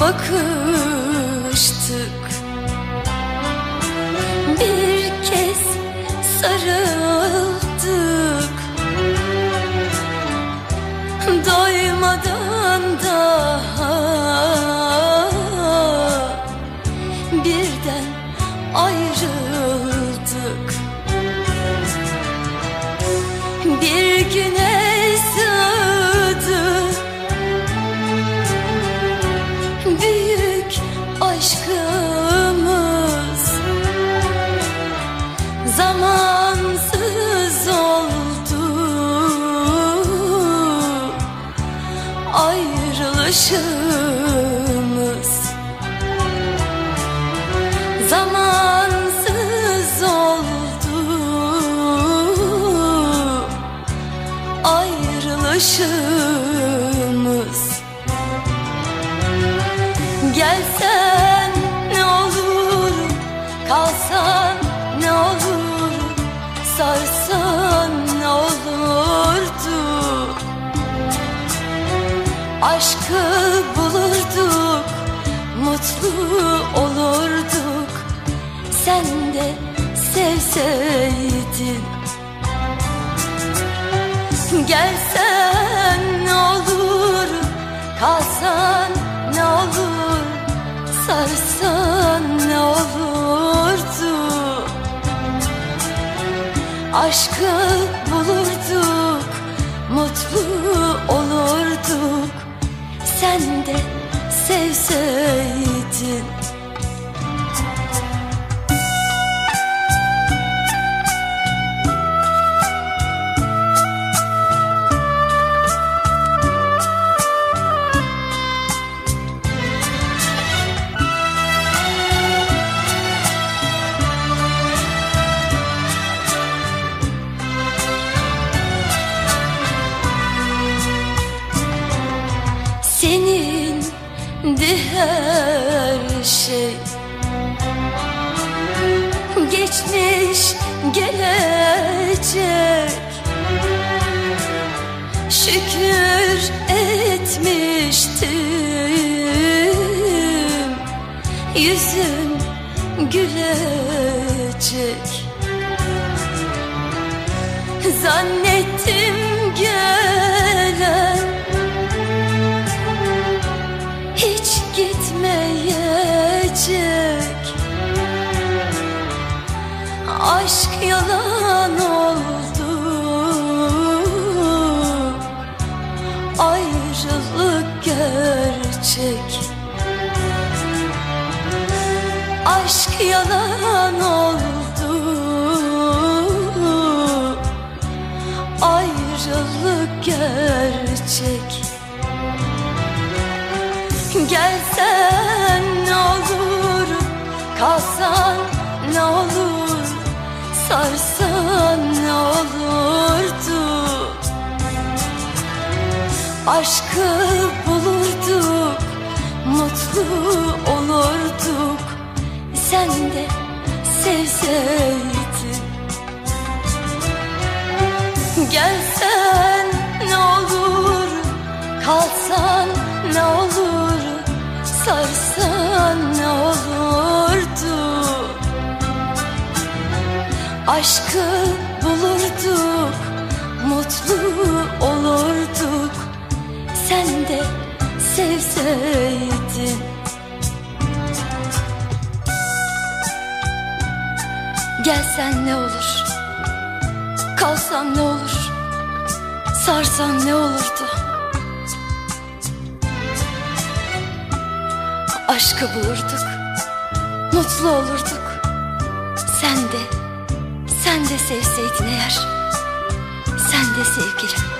bakıştık. Bir kez sarıldık. Doymadan daha Birden ayrıldık. Bir güne Ayrılışımız Aşkı bulurduk Mutlu olurduk. Sen de sevseydin. Gelsen ne olur Kalsan ne olur? Sarsan ne olurdu? Aşkı bulurduk Mutlu olurduk Sen de sevseydin her şey. Geçmiş gelecek. Şükür etmiştim. Yüzüm gülecek. Zannettim Aşk yalan oldu. Ayrılık gerçek. Aşk yalan oldu. Ayrılık gerçek. Gelsen ne olur Kalsan ne olur Sarsan ne olurdu. Aşkı bulurduk Mutlu olurduk. Sen de sevseydin. Gelsen Aşkı bulurduk Mutlu olurduk. Sen de sevseydin. Gelsen ne olur Kalsan ne olur Sarsan ne olurdu? Aşkı bulurduk Mutlu olurduk. Sen de Sen de sevseydin eğer. Sen de sevgilim